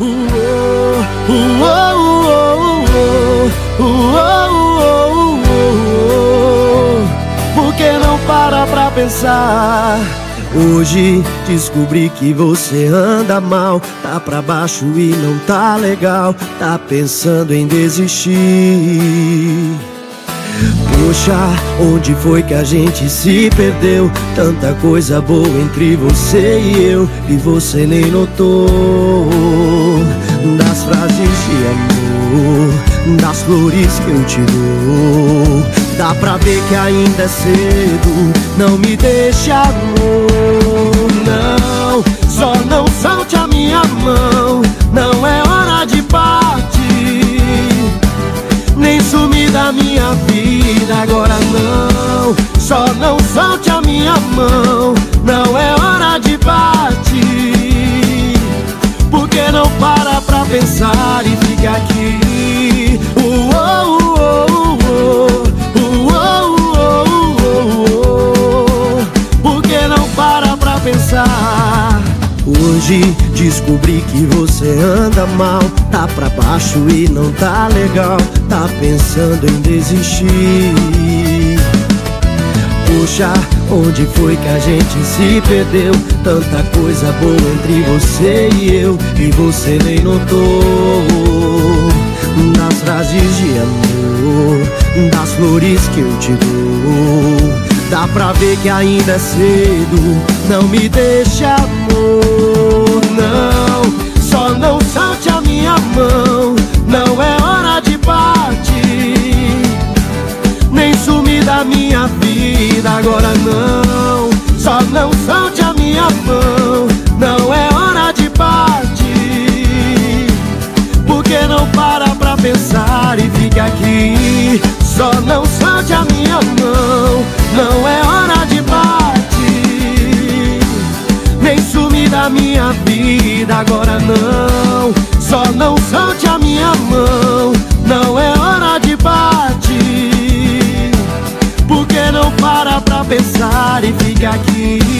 Por que não para pra pensar? Hoje descobri que você anda mal, tá pra baixo e não tá legal, tá pensando em desistir. Poxa, onde foi que a gente se perdeu? Tanta coisa boa entre você e eu, e você nem notou. Das frases de amor, das flores que eu te dou. Dá pra ver que ainda é cedo, não me deixe amor. Não, só não solte a minha mão, Da minha vida, agora não. Só não solte a minha mão, não é hora de partir. Porque não para pra pensar e fica aqui. Uou, uou, uou, uou, uou, uou, Porque não para pra pensar. Hoje descobri que você anda mal, tá pra baixo e não tá legal, tá pensando em desistir. Poxa, onde foi que a gente se perdeu? Tanta coisa boa entre você e eu, e você nem notou. Das frases de amor, das flores que eu te dou. Dá pra ver que ainda é cedo, não me deixe vida agora não. Só não solte a minha mão. Não é hora de partir. Porque não para pra pensar e fica aqui? Só não solte a minha mão. Não é hora de partir. Nem sumir da minha vida agora não. Só não e fica aqui.